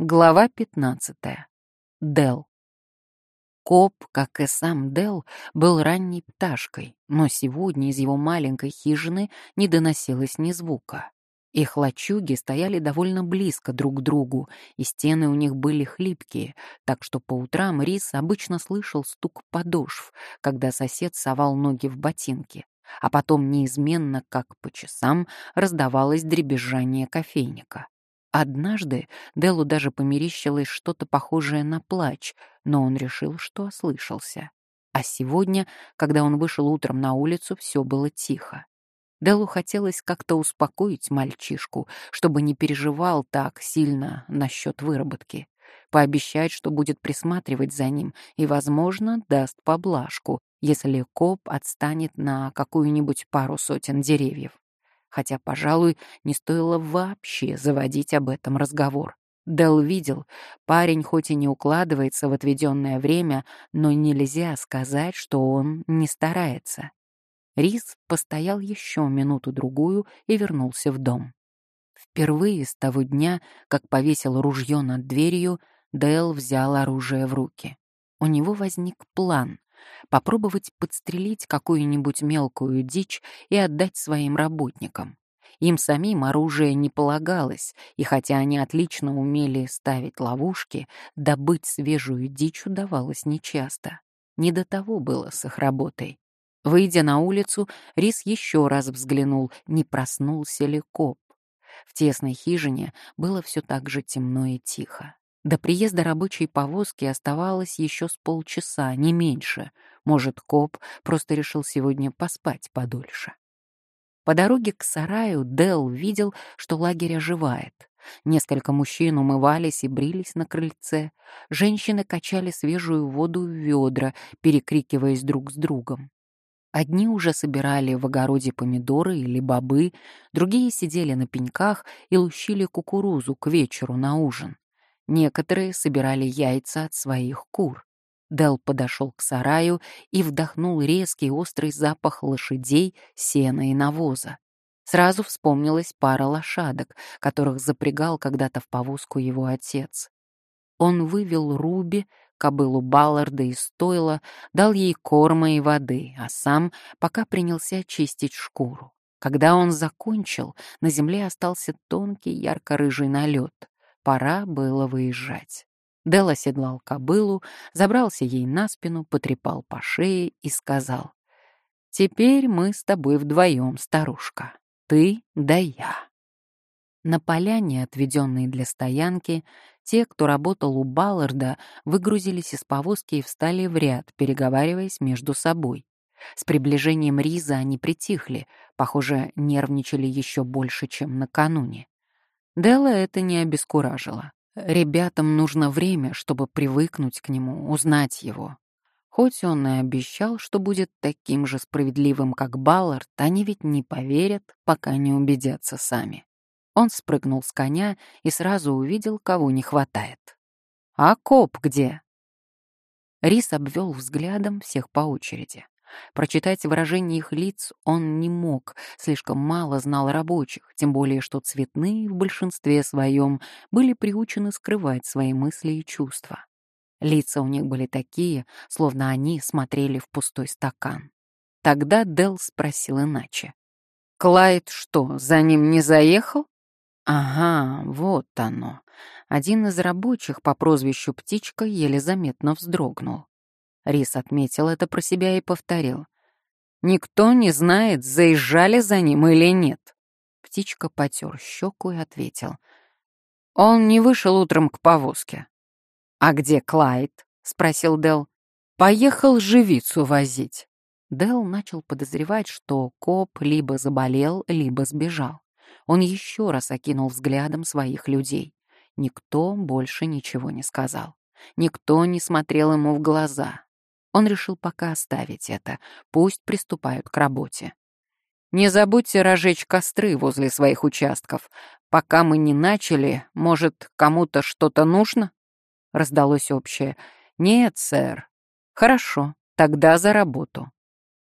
Глава 15. Дел. Коп, как и сам Дел, был ранней пташкой, но сегодня из его маленькой хижины не доносилось ни звука. Их лачуги стояли довольно близко друг к другу, и стены у них были хлипкие, так что по утрам Рис обычно слышал стук подошв, когда сосед совал ноги в ботинки, а потом неизменно, как по часам, раздавалось дребезжание кофейника. Однажды Делу даже померещилось что-то похожее на плач, но он решил, что ослышался. А сегодня, когда он вышел утром на улицу, все было тихо. Делу хотелось как-то успокоить мальчишку, чтобы не переживал так сильно насчет выработки. Пообещать, что будет присматривать за ним и, возможно, даст поблажку, если коп отстанет на какую-нибудь пару сотен деревьев хотя, пожалуй, не стоило вообще заводить об этом разговор. Дел видел, парень хоть и не укладывается в отведенное время, но нельзя сказать, что он не старается. Рис постоял еще минуту-другую и вернулся в дом. Впервые с того дня, как повесил ружье над дверью, Дэл взял оружие в руки. У него возник план попробовать подстрелить какую-нибудь мелкую дичь и отдать своим работникам. Им самим оружие не полагалось, и хотя они отлично умели ставить ловушки, добыть свежую дичь удавалось нечасто. Не до того было с их работой. Выйдя на улицу, Рис еще раз взглянул, не проснулся ли коп. В тесной хижине было все так же темно и тихо. До приезда рабочей повозки оставалось еще с полчаса, не меньше. Может, коп просто решил сегодня поспать подольше. По дороге к сараю Дел видел, что лагерь оживает. Несколько мужчин умывались и брились на крыльце. Женщины качали свежую воду в ведра, перекрикиваясь друг с другом. Одни уже собирали в огороде помидоры или бобы, другие сидели на пеньках и лущили кукурузу к вечеру на ужин. Некоторые собирали яйца от своих кур. Дел подошел к сараю и вдохнул резкий острый запах лошадей, сена и навоза. Сразу вспомнилась пара лошадок, которых запрягал когда-то в повозку его отец. Он вывел Руби, кобылу Балларда из стойла, дал ей корма и воды, а сам пока принялся чистить шкуру. Когда он закончил, на земле остался тонкий ярко-рыжий налет. Пора было выезжать. Дел оседлал кобылу, забрался ей на спину, потрепал по шее и сказал, «Теперь мы с тобой вдвоем, старушка. Ты да я». На поляне, отведенной для стоянки, те, кто работал у Балларда, выгрузились из повозки и встали в ряд, переговариваясь между собой. С приближением Риза они притихли, похоже, нервничали еще больше, чем накануне. Делла это не обескуражило. Ребятам нужно время, чтобы привыкнуть к нему, узнать его. Хоть он и обещал, что будет таким же справедливым, как Баллард, они ведь не поверят, пока не убедятся сами. Он спрыгнул с коня и сразу увидел, кого не хватает. «А коп где?» Рис обвел взглядом всех по очереди. Прочитать выражение их лиц он не мог, слишком мало знал рабочих, тем более что цветные в большинстве своем были приучены скрывать свои мысли и чувства. Лица у них были такие, словно они смотрели в пустой стакан. Тогда Дел спросил иначе. «Клайд что, за ним не заехал?» «Ага, вот оно». Один из рабочих по прозвищу Птичка еле заметно вздрогнул. Рис отметил это про себя и повторил. «Никто не знает, заезжали за ним или нет». Птичка потер щеку и ответил. «Он не вышел утром к повозке». «А где Клайд?» — спросил Дел. «Поехал живицу возить». Дел начал подозревать, что коп либо заболел, либо сбежал. Он еще раз окинул взглядом своих людей. Никто больше ничего не сказал. Никто не смотрел ему в глаза. Он решил пока оставить это, пусть приступают к работе. Не забудьте разжечь костры возле своих участков. Пока мы не начали, может, кому-то что-то нужно? Раздалось общее. Нет, сэр. Хорошо, тогда за работу.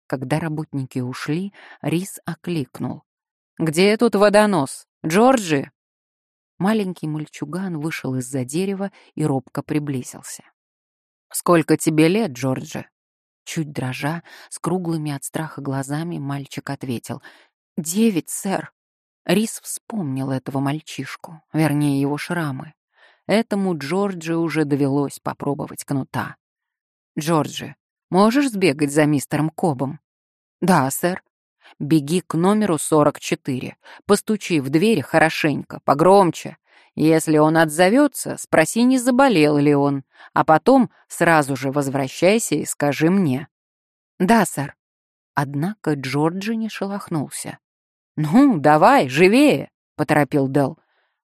Когда работники ушли, Рис окликнул. «Где тут водонос? Джорджи?» Маленький мальчуган вышел из-за дерева и робко приблизился. «Сколько тебе лет, Джорджи?» Чуть дрожа, с круглыми от страха глазами, мальчик ответил. «Девять, сэр». Рис вспомнил этого мальчишку, вернее, его шрамы. Этому Джорджи уже довелось попробовать кнута. «Джорджи, можешь сбегать за мистером Кобом?» «Да, сэр». «Беги к номеру 44. Постучи в дверь хорошенько, погромче. Если он отзовется, спроси, не заболел ли он, а потом сразу же возвращайся и скажи мне». «Да, сэр». Однако Джорджи не шелохнулся. «Ну, давай, живее!» — поторопил Дел.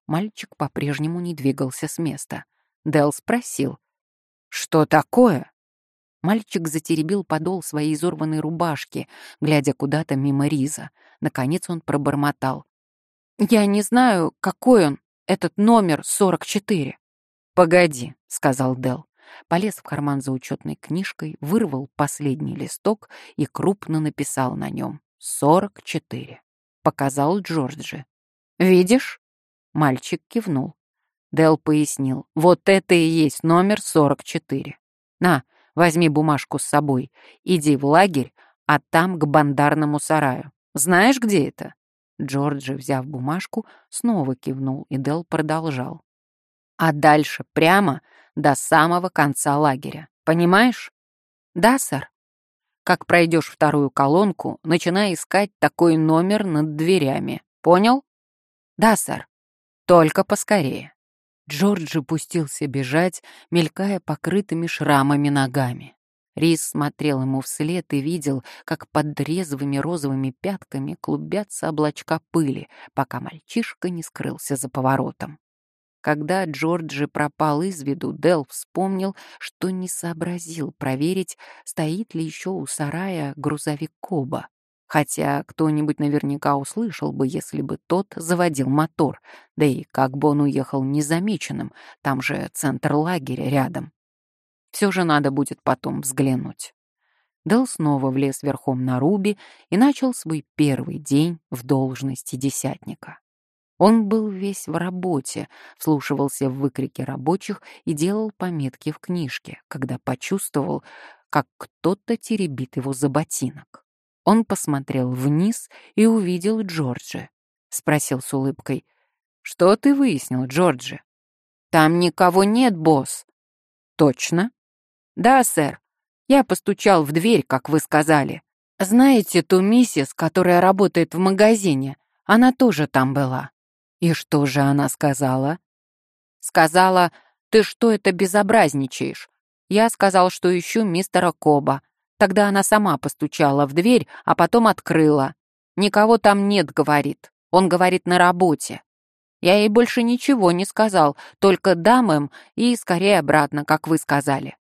Мальчик по-прежнему не двигался с места. Дел спросил. «Что такое?» Мальчик затеребил подол своей изорванной рубашки, глядя куда-то мимо Риза. Наконец он пробормотал. «Я не знаю, какой он, этот номер 44». «Погоди», — сказал Дел. Полез в карман за учетной книжкой, вырвал последний листок и крупно написал на нем «44». Показал Джорджи. «Видишь?» Мальчик кивнул. Дел пояснил. «Вот это и есть номер 44. На, возьми бумажку с собой. Иди в лагерь, а там к бандарному сараю. Знаешь, где это?» Джорджи, взяв бумажку, снова кивнул, и Дел продолжал. «А дальше прямо до самого конца лагеря. Понимаешь?» «Да, сэр». Как пройдешь вторую колонку, начинай искать такой номер над дверями. Понял? Да, сэр. Только поскорее. Джорджи пустился бежать, мелькая покрытыми шрамами ногами. Рис смотрел ему вслед и видел, как под резвыми розовыми пятками клубятся облачка пыли, пока мальчишка не скрылся за поворотом. Когда Джорджи пропал из виду, Дел вспомнил, что не сообразил проверить, стоит ли еще у сарая грузовик Коба. Хотя кто-нибудь наверняка услышал бы, если бы тот заводил мотор, да и как бы он уехал незамеченным, там же центр лагеря рядом. Все же надо будет потом взглянуть. Дел снова влез верхом на Руби и начал свой первый день в должности десятника. Он был весь в работе, вслушивался в выкрики рабочих и делал пометки в книжке, когда почувствовал, как кто-то теребит его за ботинок. Он посмотрел вниз и увидел Джорджи. Спросил с улыбкой, «Что ты выяснил, Джорджи?» «Там никого нет, босс». «Точно?» «Да, сэр. Я постучал в дверь, как вы сказали. Знаете ту миссис, которая работает в магазине? Она тоже там была». И что же она сказала? Сказала, ты что это безобразничаешь? Я сказал, что ищу мистера Коба. Тогда она сама постучала в дверь, а потом открыла. Никого там нет, говорит. Он говорит на работе. Я ей больше ничего не сказал, только дам им и скорее обратно, как вы сказали.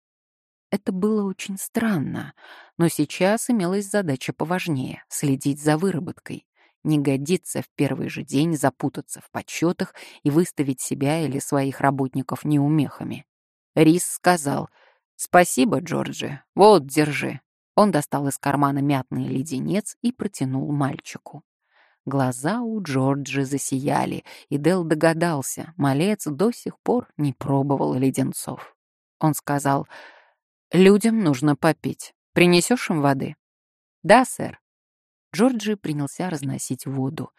Это было очень странно, но сейчас имелась задача поважнее — следить за выработкой. Не годится в первый же день запутаться в подсчетах и выставить себя или своих работников неумехами. Рис сказал «Спасибо, Джорджи. Вот, держи». Он достал из кармана мятный леденец и протянул мальчику. Глаза у Джорджи засияли, и Дел догадался, малец до сих пор не пробовал леденцов. Он сказал, «Людям нужно попить. Принесешь им воды?» «Да, сэр». Джорджи принялся разносить воду,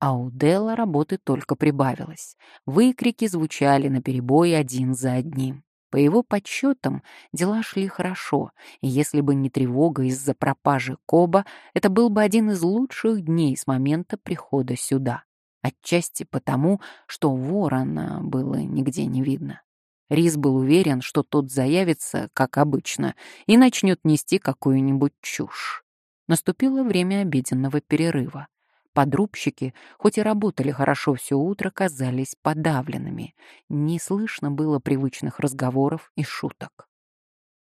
а у Делла работы только прибавилось. Выкрики звучали наперебой один за одним. По его подсчетам, дела шли хорошо, и если бы не тревога из-за пропажи Коба, это был бы один из лучших дней с момента прихода сюда. Отчасти потому, что ворона было нигде не видно. Рис был уверен, что тот заявится, как обычно, и начнет нести какую-нибудь чушь. Наступило время обеденного перерыва. Подрубщики, хоть и работали хорошо все утро, казались подавленными. Не слышно было привычных разговоров и шуток.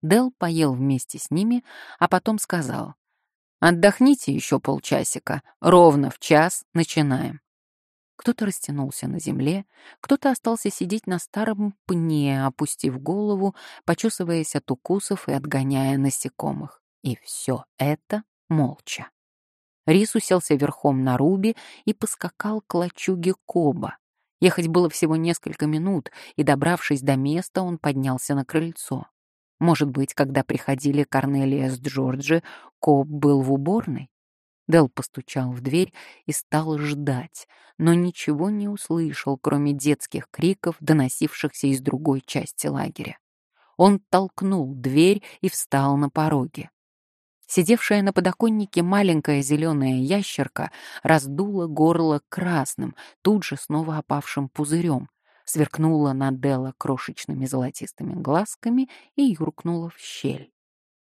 Дел поел вместе с ними, а потом сказал, «Отдохните еще полчасика, ровно в час начинаем». Кто-то растянулся на земле, кто-то остался сидеть на старом пне, опустив голову, почесываясь от укусов и отгоняя насекомых. И все это молча. Рис уселся верхом на Руби и поскакал к лачуге Коба. Ехать было всего несколько минут, и, добравшись до места, он поднялся на крыльцо. Может быть, когда приходили Корнелия с Джорджи, Коп был в уборной? Дел постучал в дверь и стал ждать, но ничего не услышал, кроме детских криков, доносившихся из другой части лагеря. Он толкнул дверь и встал на пороге. Сидевшая на подоконнике маленькая зеленая ящерка раздула горло красным, тут же снова опавшим пузырем, сверкнула на Делла крошечными золотистыми глазками и юркнула в щель.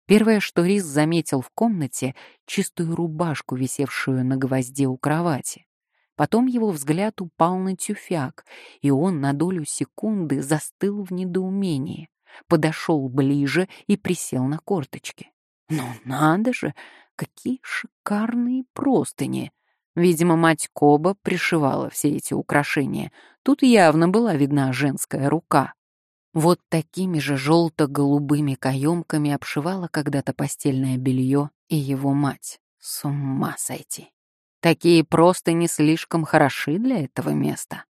Первое, что Рис заметил в комнате, чистую рубашку, висевшую на гвозде у кровати. Потом его взгляд упал на тюфяк, и он на долю секунды застыл в недоумении, подошел ближе и присел на корточки. Ну надо же, какие шикарные простыни! Видимо, мать Коба пришивала все эти украшения. Тут явно была видна женская рука. Вот такими же желто-голубыми каемками обшивала когда-то постельное белье и его мать. С ума сойти. Такие просто не слишком хороши для этого места.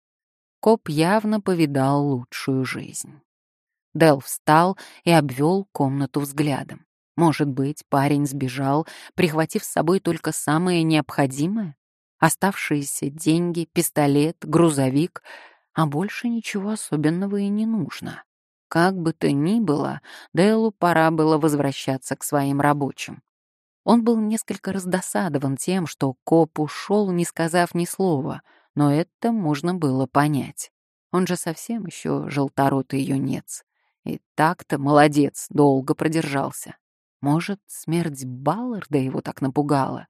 Коп явно повидал лучшую жизнь. Дел встал и обвел комнату взглядом. Может быть, парень сбежал, прихватив с собой только самое необходимое? Оставшиеся деньги, пистолет, грузовик, а больше ничего особенного и не нужно. Как бы то ни было, Дэлу пора было возвращаться к своим рабочим. Он был несколько раздосадован тем, что коп ушел, не сказав ни слова, но это можно было понять. Он же совсем еще желторотый юнец. И так-то молодец, долго продержался. Может, смерть Балларда его так напугала?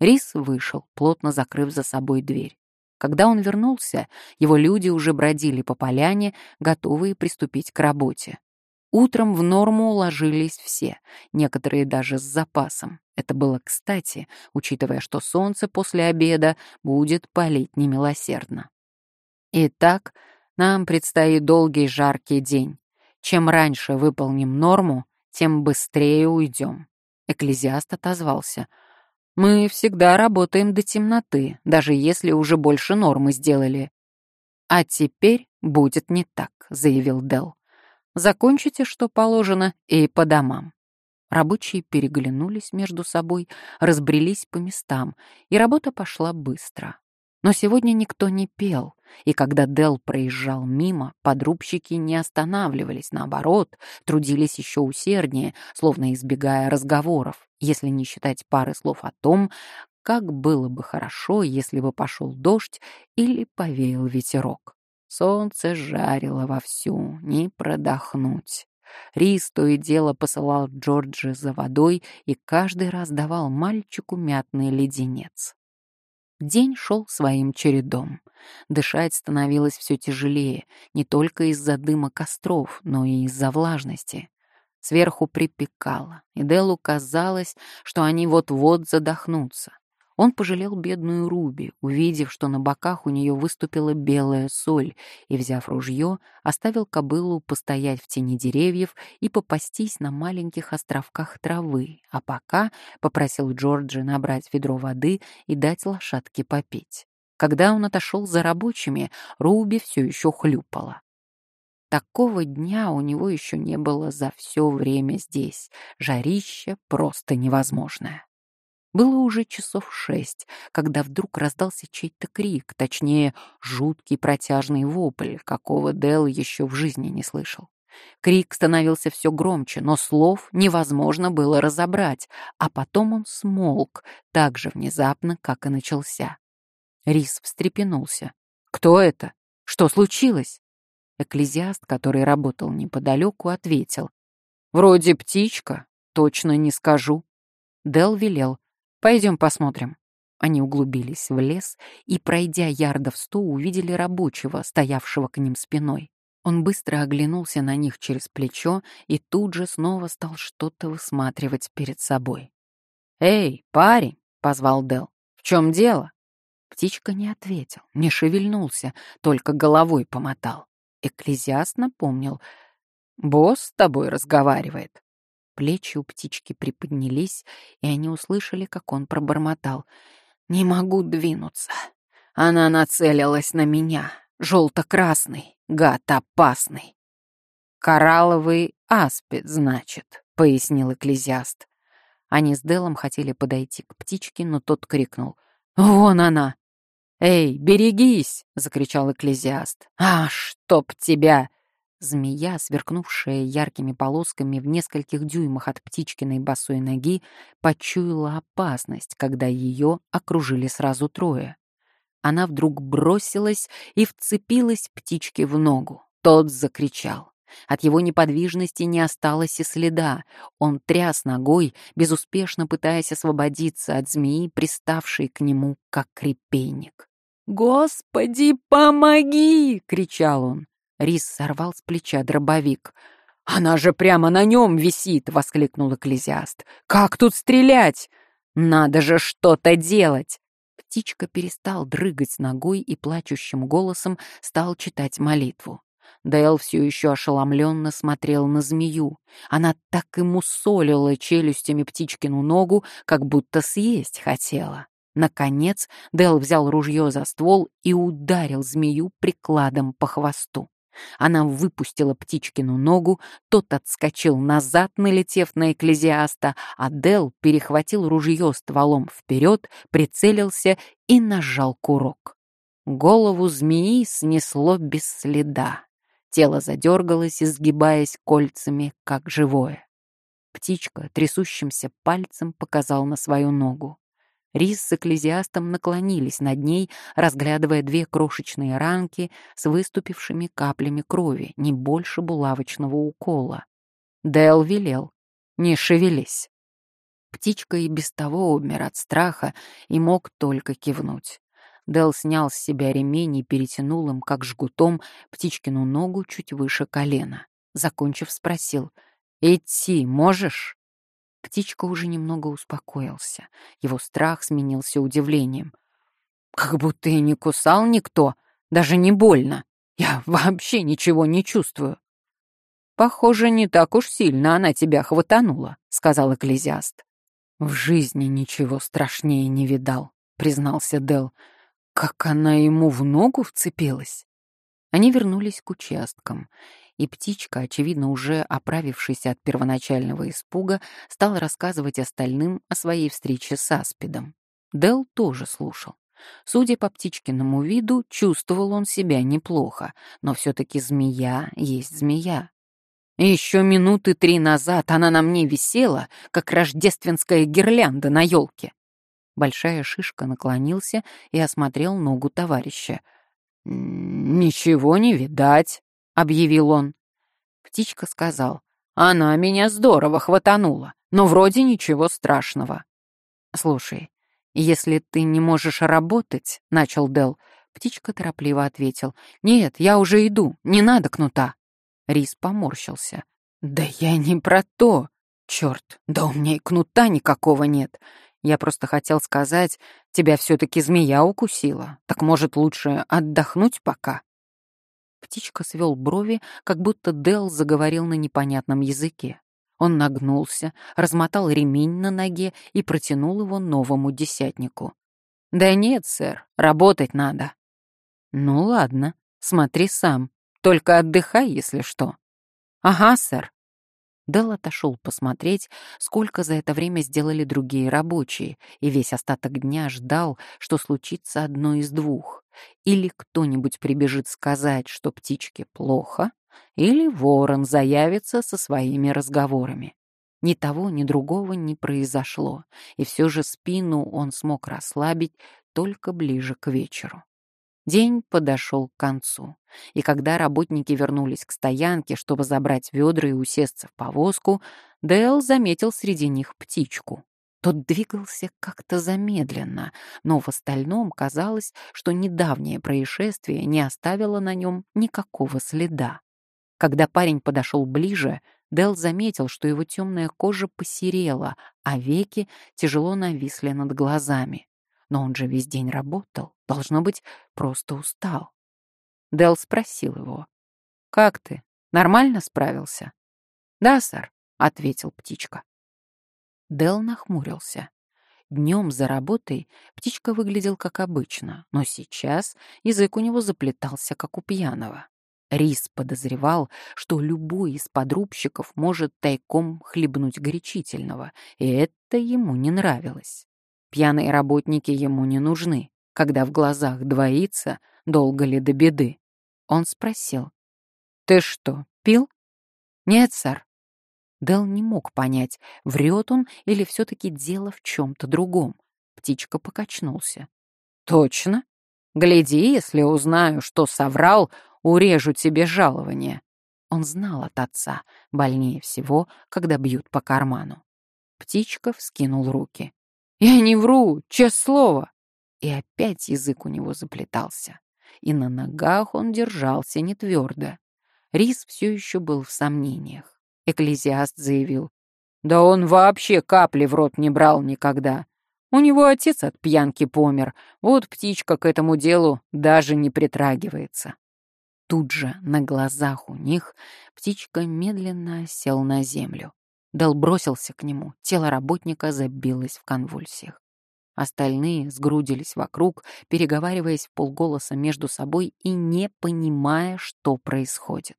Рис вышел, плотно закрыв за собой дверь. Когда он вернулся, его люди уже бродили по поляне, готовые приступить к работе. Утром в норму уложились все, некоторые даже с запасом. Это было кстати, учитывая, что солнце после обеда будет палить немилосердно. Итак, нам предстоит долгий жаркий день. Чем раньше выполним норму, тем быстрее уйдем. Экклезиаст отозвался. Мы всегда работаем до темноты, даже если уже больше нормы сделали. А теперь будет не так, заявил Дел. Закончите, что положено, и по домам. Рабочие переглянулись между собой, разбрелись по местам, и работа пошла быстро. Но сегодня никто не пел, и когда Дел проезжал мимо, подрубщики не останавливались, наоборот, трудились еще усерднее, словно избегая разговоров, если не считать пары слов о том, как было бы хорошо, если бы пошел дождь или повеял ветерок. Солнце жарило вовсю, не продохнуть. Рис то и дело посылал Джорджи за водой и каждый раз давал мальчику мятный леденец. День шел своим чередом. Дышать становилось все тяжелее, не только из-за дыма костров, но и из-за влажности. Сверху припекало, и Делу казалось, что они вот-вот задохнутся. Он пожалел бедную Руби, увидев, что на боках у нее выступила белая соль, и, взяв ружье, оставил кобылу постоять в тени деревьев и попастись на маленьких островках травы, а пока попросил Джорджи набрать ведро воды и дать лошадке попить. Когда он отошел за рабочими, Руби все еще хлюпала. Такого дня у него еще не было за все время здесь. Жарище просто невозможное. Было уже часов шесть, когда вдруг раздался чей-то крик, точнее, жуткий протяжный вопль, какого Дэл еще в жизни не слышал. Крик становился все громче, но слов невозможно было разобрать, а потом он смолк так же внезапно, как и начался. Рис встрепенулся. «Кто это? Что случилось?» Экклезиаст, который работал неподалеку, ответил. «Вроде птичка, точно не скажу». Дел велел. Пойдем посмотрим». Они углубились в лес и, пройдя ярдов сто, увидели рабочего, стоявшего к ним спиной. Он быстро оглянулся на них через плечо и тут же снова стал что-то высматривать перед собой. «Эй, парень!» — позвал Дел. «В чем дело?» Птичка не ответил, не шевельнулся, только головой помотал. Экклезиаст напомнил. «Босс с тобой разговаривает». Плечи у птички приподнялись, и они услышали, как он пробормотал. «Не могу двинуться. Она нацелилась на меня. желто-красный, гад опасный. Коралловый аспид, значит, пояснил экклезиаст. Они с Делом хотели подойти к птичке, но тот крикнул. «Вон она!» «Эй, берегись!» — закричал экклезиаст. «А, чтоб тебя!» Змея, сверкнувшая яркими полосками в нескольких дюймах от птичкиной босой ноги, почуяла опасность, когда ее окружили сразу трое. Она вдруг бросилась и вцепилась птичке в ногу. Тот закричал. От его неподвижности не осталось и следа. Он тряс ногой, безуспешно пытаясь освободиться от змеи, приставшей к нему, как крепейник. «Господи, помоги!» — кричал он. Рис сорвал с плеча дробовик. «Она же прямо на нем висит!» — воскликнул экклезиаст. «Как тут стрелять? Надо же что-то делать!» Птичка перестал дрыгать ногой и плачущим голосом стал читать молитву. Дэл все еще ошеломленно смотрел на змею. Она так и мусолила челюстями птичкину ногу, как будто съесть хотела. Наконец Дэл взял ружье за ствол и ударил змею прикладом по хвосту. Она выпустила птичкину ногу, тот отскочил назад, налетев на экклезиаста, а Дел перехватил ружье стволом вперед, прицелился и нажал курок. Голову змеи снесло без следа. Тело задергалось, изгибаясь кольцами, как живое. Птичка трясущимся пальцем показал на свою ногу. Рис с экклезиастом наклонились над ней, разглядывая две крошечные ранки с выступившими каплями крови, не больше булавочного укола. Дэл велел. «Не шевелись». Птичка и без того обмер от страха и мог только кивнуть. Дэл снял с себя ремень и перетянул им, как жгутом, птичкину ногу чуть выше колена. Закончив, спросил, «Идти можешь?» Птичка уже немного успокоился. Его страх сменился удивлением. «Как будто и не кусал никто, даже не больно. Я вообще ничего не чувствую». «Похоже, не так уж сильно она тебя хватанула», — сказал экклезиаст. «В жизни ничего страшнее не видал», — признался Дел. «Как она ему в ногу вцепилась?» Они вернулись к участкам, и птичка, очевидно уже оправившись от первоначального испуга, стала рассказывать остальным о своей встрече с Аспидом. Дел тоже слушал. Судя по птичкиному виду, чувствовал он себя неплохо, но все-таки змея есть змея. Еще минуты три назад она на мне висела, как рождественская гирлянда на елке. Большая шишка наклонился и осмотрел ногу товарища. «Ничего не видать», — объявил он. Птичка сказал, «Она меня здорово хватанула, но вроде ничего страшного». «Слушай, если ты не можешь работать», — начал Дел, птичка торопливо ответил, «Нет, я уже иду, не надо кнута». Рис поморщился. «Да я не про то. Черт, да у меня и кнута никакого нет. Я просто хотел сказать, тебя все-таки змея укусила. Так может, лучше отдохнуть пока?» Птичка свел брови, как будто Дел заговорил на непонятном языке. Он нагнулся, размотал ремень на ноге и протянул его новому десятнику. «Да нет, сэр, работать надо». «Ну ладно, смотри сам, только отдыхай, если что». «Ага, сэр». Дел отошел посмотреть, сколько за это время сделали другие рабочие, и весь остаток дня ждал, что случится одно из двух. Или кто-нибудь прибежит сказать, что птичке плохо, или ворон заявится со своими разговорами. Ни того, ни другого не произошло, и все же спину он смог расслабить только ближе к вечеру. День подошел к концу, и когда работники вернулись к стоянке, чтобы забрать ведра и усесться в повозку, Дэл заметил среди них птичку. Тот двигался как-то замедленно, но в остальном казалось, что недавнее происшествие не оставило на нем никакого следа. Когда парень подошел ближе, Дэл заметил, что его темная кожа посерела, а веки тяжело нависли над глазами. Но он же весь день работал, должно быть, просто устал. Дел спросил его. «Как ты? Нормально справился?» «Да, сэр», — ответил птичка. Дел нахмурился. Днем за работой птичка выглядел как обычно, но сейчас язык у него заплетался, как у пьяного. Рис подозревал, что любой из подрубщиков может тайком хлебнуть горячительного, и это ему не нравилось. Пьяные работники ему не нужны. Когда в глазах двоится, долго ли до беды? Он спросил. «Ты что, пил?» «Нет, сэр». Дел не мог понять, врет он или все-таки дело в чем-то другом. Птичка покачнулся. «Точно? Гляди, если узнаю, что соврал, урежу тебе жалование». Он знал от отца, больнее всего, когда бьют по карману. Птичка вскинул руки. «Я не вру, честное слово!» И опять язык у него заплетался. И на ногах он держался не твердо. Рис все еще был в сомнениях. Экклезиаст заявил. «Да он вообще капли в рот не брал никогда. У него отец от пьянки помер, вот птичка к этому делу даже не притрагивается». Тут же, на глазах у них, птичка медленно сел на землю. Дал бросился к нему, тело работника забилось в конвульсиях. Остальные сгрудились вокруг, переговариваясь в полголоса между собой и не понимая, что происходит.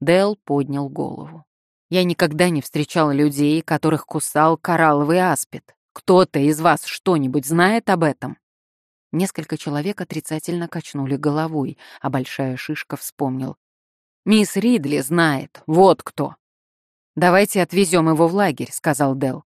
Дэл поднял голову. «Я никогда не встречал людей, которых кусал коралловый аспид. Кто-то из вас что-нибудь знает об этом?» Несколько человек отрицательно качнули головой, а большая шишка вспомнил. «Мисс Ридли знает, вот кто!» «Давайте отвезем его в лагерь», — сказал Дел.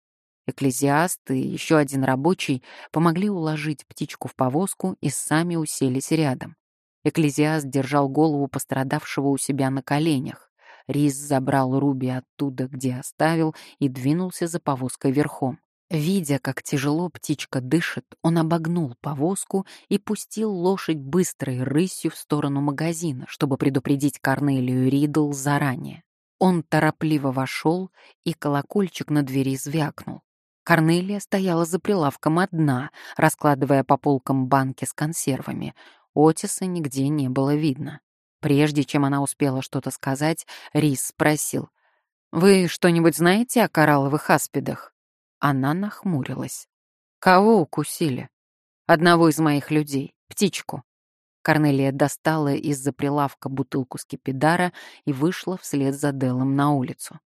Экклезиаст и еще один рабочий помогли уложить птичку в повозку и сами уселись рядом. Экклезиаст держал голову пострадавшего у себя на коленях. Рис забрал Руби оттуда, где оставил, и двинулся за повозкой верхом. Видя, как тяжело птичка дышит, он обогнул повозку и пустил лошадь быстрой рысью в сторону магазина, чтобы предупредить Корнелию Ридл заранее. Он торопливо вошел, и колокольчик на двери звякнул. Корнелия стояла за прилавком одна, раскладывая по полкам банки с консервами. Отиса нигде не было видно. Прежде чем она успела что-то сказать, Рис спросил. «Вы что-нибудь знаете о коралловых аспидах?» Она нахмурилась. «Кого укусили?» «Одного из моих людей, птичку». Корнелия достала из-за прилавка бутылку скипидара и вышла вслед за Делом на улицу.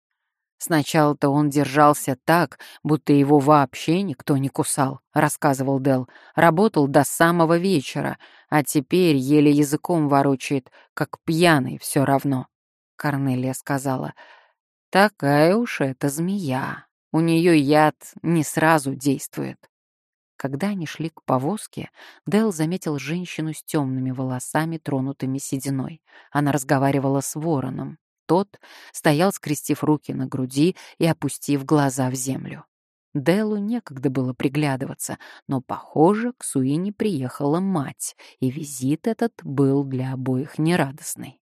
Сначала-то он держался так, будто его вообще никто не кусал, рассказывал Дел. Работал до самого вечера, а теперь еле языком ворочает, как пьяный все равно. Корнелия сказала, такая уж эта змея. У нее яд не сразу действует. Когда они шли к повозке, Дэл заметил женщину с темными волосами, тронутыми сединой. Она разговаривала с вороном. Тот стоял, скрестив руки на груди и опустив глаза в землю. Дэлу некогда было приглядываться, но, похоже, к Суине приехала мать, и визит этот был для обоих нерадостный.